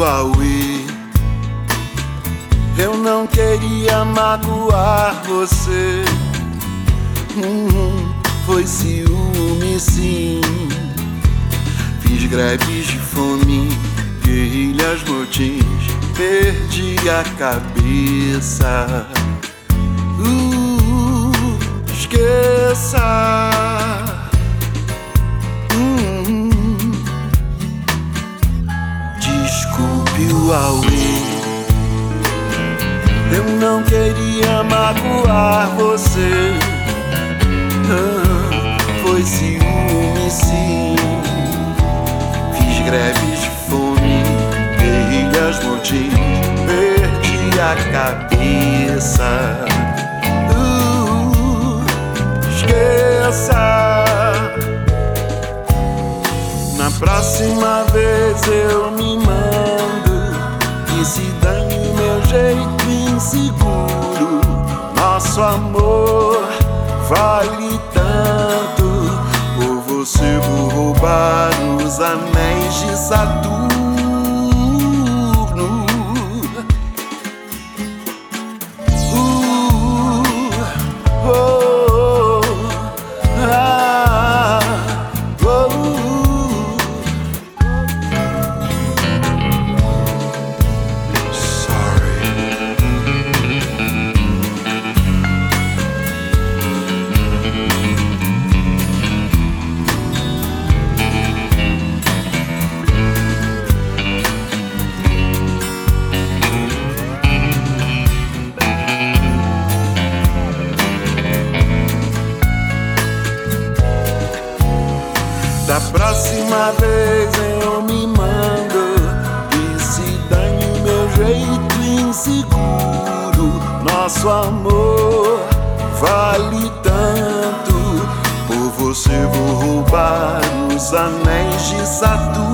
Piauí. Eu não queria magoar você. Hum, foi ciúme, sim. Fiz greves de fome, guerrilhas, motins. Perdi a cabeça. Uh, esqueça. Aue. Eu não queria magoar você. Ah, foi ciúme, sim. Fiz greves fome, guerrilhas, motins. Perdi a cabeça. Uh, esqueça. Na próxima vez eu me. Que se dane o meu jeito inseguro. Nosso amor vale tanto. Por você vou roubar os anéis de Saturno. Próxima vez eu me mando. E se dane o meu jeito inseguro Nosso amor vale tanto. Por você vou roubar os anéis de Saturno